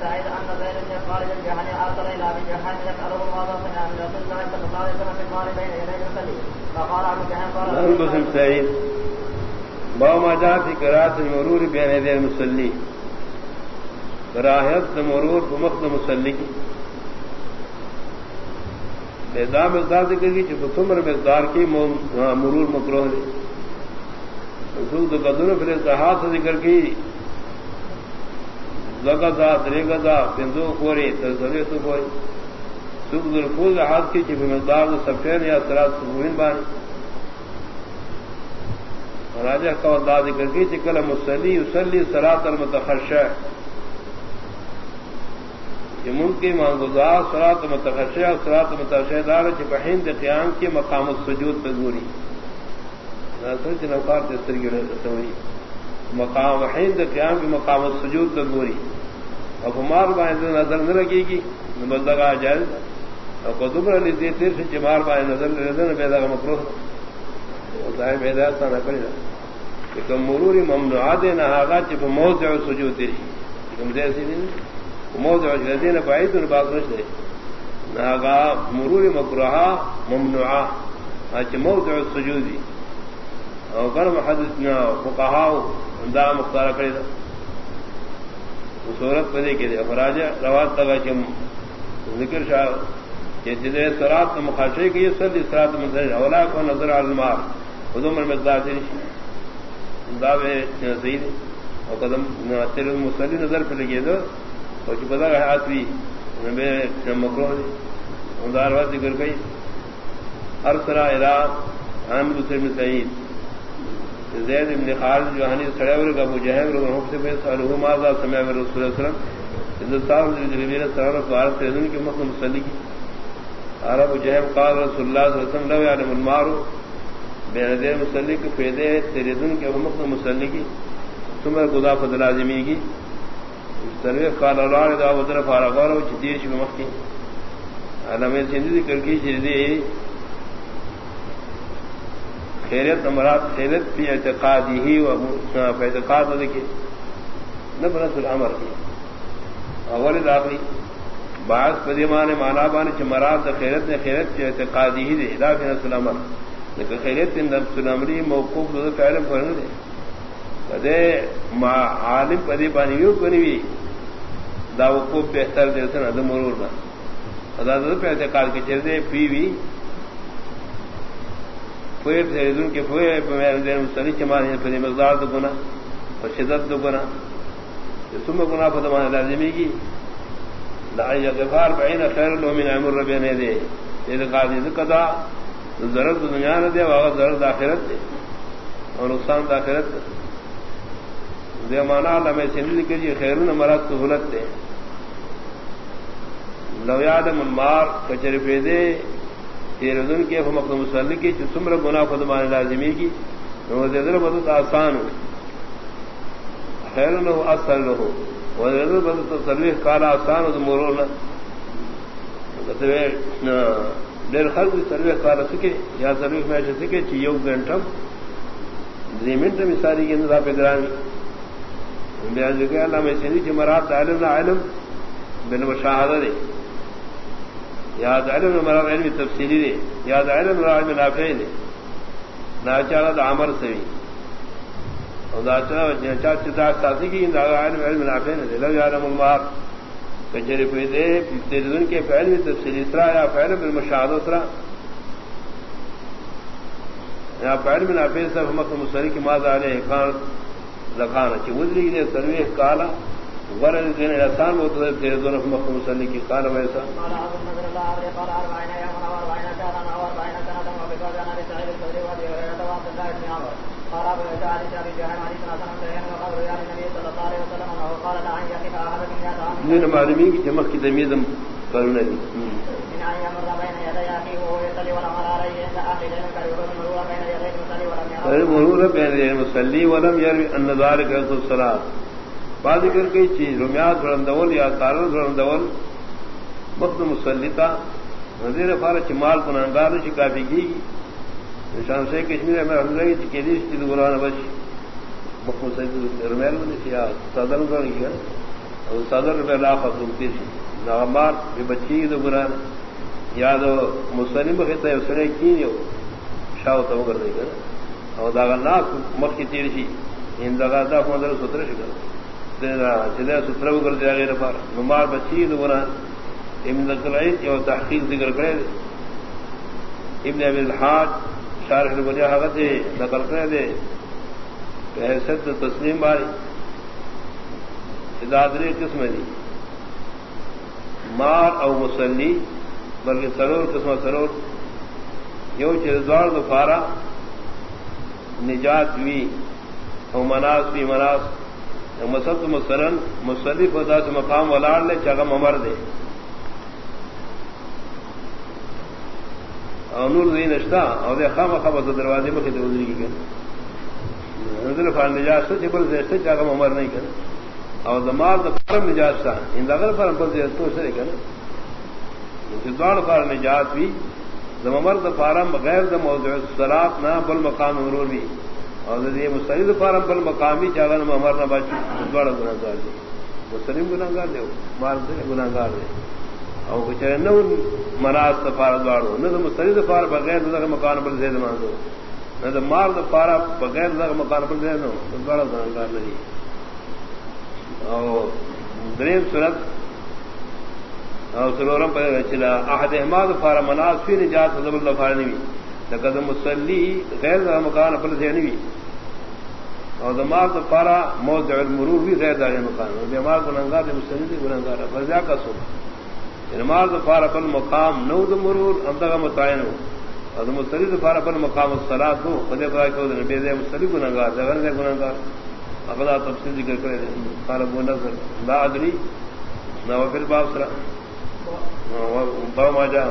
سعيد ان زيد بن خالد الجهني ارسل الى ابي جهان يساله ماذا سمع من رسول الله صلى الله عليه وسلم في المال بين يدي المصلي فقال ابو جهان قال بن سعيد باو ما جاء في قراءة المرور بين يدي المصلي. قراءة المرور بمقد المصلي دا مقدار ذکر کی چپ تمر مقدار کی مرور مکرو ہے قدر پھر اتحاد سے ذکر کی لگا درے گا پندو کوری تصویر تو کوئی سکھ درفوز ہاتھ کی چپ مقدار سفید یا سرات سبوین بانی. راجہ کا اللہ ذکر کی چکل مسلی اسلی سرات المتخرشہ من کی مانگزار سرات متخشہ سرات متخشہ دار بہند قیام کی مقام السجود پہ گوری. نوکار تستر سوئی مقام ہند قیام کی مقام السجود پہ گوری. اور کمار باہر نظر نہ لگے گی لگا جائز اور قدمر علی تیر سے چمار باہر نظر بیدا کا مکرو ہوتا ہے بیدا نہ کرے گا مروری ممنوعات نہ آگا چپ موت جو سجود تیری تم جیسی نہیں موت دین پائی تو بات نہ ناگا مرور مکروہا ممنوعا اچ موت سجودی او گرم حدث نہ دا مختار کرے صورت پدے کے دے فراج روات تگا چم ذکر شاہ کہ جدے سرات مخاشے کی یہ سر سرات منظر اولا کو نظر المار. خودم من مقدار سے دا سید او قدم تیرے مسلی نظر پہ لگے تو اور دو پتا ہاتھ بھی میں مکرو دار ذکر گئی ہر سرا عام دوسرے میں سعید. زید ابن خالد جوانی سڑے ہوئے کا وہ جہاں حب سے الح ماضا سمے میں رسول وسلم؟ ہندوستان سرار بھارت سے ان کے مخ مسلی کی۔ عرب جہم قال، رسول اللہ صلی اللہ علیہ وسلم، لو یعلم المارو بین دیر مسلی کے فیدے تیرے دن کے مخ مسلی کی سمر گدا فضل اعظمی کی۔ سروے کال اور دا ودر فارا غور و چدیش مخکی علم سندھی ذکر کی چیزی خیرت مراد خیرت فی اعتقادی ہی و اعتقاد لکھی نبرت الامر کی۔ اول داخلی بعض پدیمان مانا بان چ مراد خیرت نے خیرت فی اعتقادی ہی دے، ادا فی نفس الامر۔ لیکن خیرت نفس الامری موقوف دو فعل فرن دے۔ پدے عالم پدی بانی یو کنی بھی دا کو بہتر دے سن، ادم مرور نہ۔ ادا دے پہلے کال کے چر دے پی وی پھر کے پھر میں دے مسلی چما نے پھر مقدار تو گنا اور شدت تو گنا ثم گنا فدمان لازمی کی۔ لا یغفار بین خیر لو من امر رب نے دے۔ یہ قاضی قضا۔ ضرورت دنیا نہ دے واغ ضرورت اخرت دے۔ اور نقصان اخرت دے۔ مانا لمے سندھ کے جی خیرون مراد سہولت دے۔ لو یادم المار کچر پیدے۔ تیرے دن کے مقد مسل کی جو سمر گنا فدمان لازمی کی مدد آسان ہو۔ خیر نہ ہو اصل نہ ہو مدد تصویر کالا آسان ہو، تو مرو نہ۔ ڈیر خرچ سروے کالا سکے، یا سروس میں ایسے سکے چی یو گھنٹم منٹ میں ساری کی اندر پہ گرانی۔ بیان جو کہ اللہ میں سنی چی مراد علم نہ علم بن مشاہدہ دے۔ یاد علم مرا علم تفصیلی دے یاد علم مرا علم نافع دے ناچارا دا عمر سوی اور دا چار چتا ساتھی کی دا علم علم نافع دے لو یعلم اللہ کجری پہ دے تیرے دن کے فعل میں تفصیلی سرا یا فعل بالمشاہدہ سرا یا فعل میں نافع صرف مکہ مسری کی ماذا علیہ خان لکھانا چی وزری دے سروے کالا ورد دین احسان ہوتا ہے تیرے دونوں مقام مسلی کی قال ویسا معلومی کی چمک کی تمیزم کرنے دی مرور بین مسلی ولم یروی ان ذلك الصلاه بعد کر کے چیز رومیات رندول یا کارن رندول مقد مسلطہ، نظیر فار چمال کو ننگار سے کافی کی شام سے کشمیر میں ہم رہی کہ دیش کی دوران بچ۔ مقد مسلط رمیل نے کیا صدر کر گیا۔ صدر میں لا خصوصی نغمار بھی بچی تو برا یا تو مسلم کہتے ہیں اس نے کی شاہ تو کر دے گا۔ اور داغا ناس مت کی تیر سی ان دگا دا مدر ستر شکر۔ جدے ستر کر دیا گیا پر نمار بچی تو برا ابن ذکر اور تحقیق ذکر کرے ابن ابی الحاج شارح البنیہ حقت نقل کرے دے. حیثیت تسلیم باری دادری قسم دی. مار او مسلی، بلکہ سرور قسم سرور. یو چرزوار دفارا نجات وی او مناس وی مناس. مسد مسرن مسلف ہوتا سے مقام ولاڑ لے چگم امر دے اور نور دی نشتا اور دے خام خبر دروازے میں کھتے گزری کی نظر فار نجات سے چپل سے چاگم امر نہیں کرے اور دماغ فرم نجات تھا ان لگل فرم پر تو سے کر دوڑ فار نجات بھی دمر فارم بغیر دم سرات نہ بل مقام مرور بھی اور یہ مستعد فارم بل مقامی چاغن میں امر نہ بچی دوڑ گناگار دے۔ مسلم گناگار دے مار دے گناگار دے۔ اور کچھ نہ مناس فار دوڑو نہ تو مستعد فار بغیر مکان بل زید مان دو نہ تو مار فارا بغیر مکان بل زید دو دوڑ گناگار نہیں دریم سورت سرورم پر چلا احد احمد فار مناس فی نجات حضب اللہ فارنوی لقد مسلی غیر دا مکان اپل زینوی اور دماغ فارا موت المرور بھی غیر دا مکان بیمار گناہگار دے مسلی دے گناہگار کا سو نماز یعنی فار اپل مقام نو د مرور امدغه متعین ہو۔ اور مستری فار اپل مقام الصلاۃ ہو۔ خدای خدا کو نبی دے مسلی گناہگار دے غیر گناہگار۔ اپنا تفصیل ذکر کرے قال ابو نصر لا ادري نو پھر باب سرا۔ باب ما جاء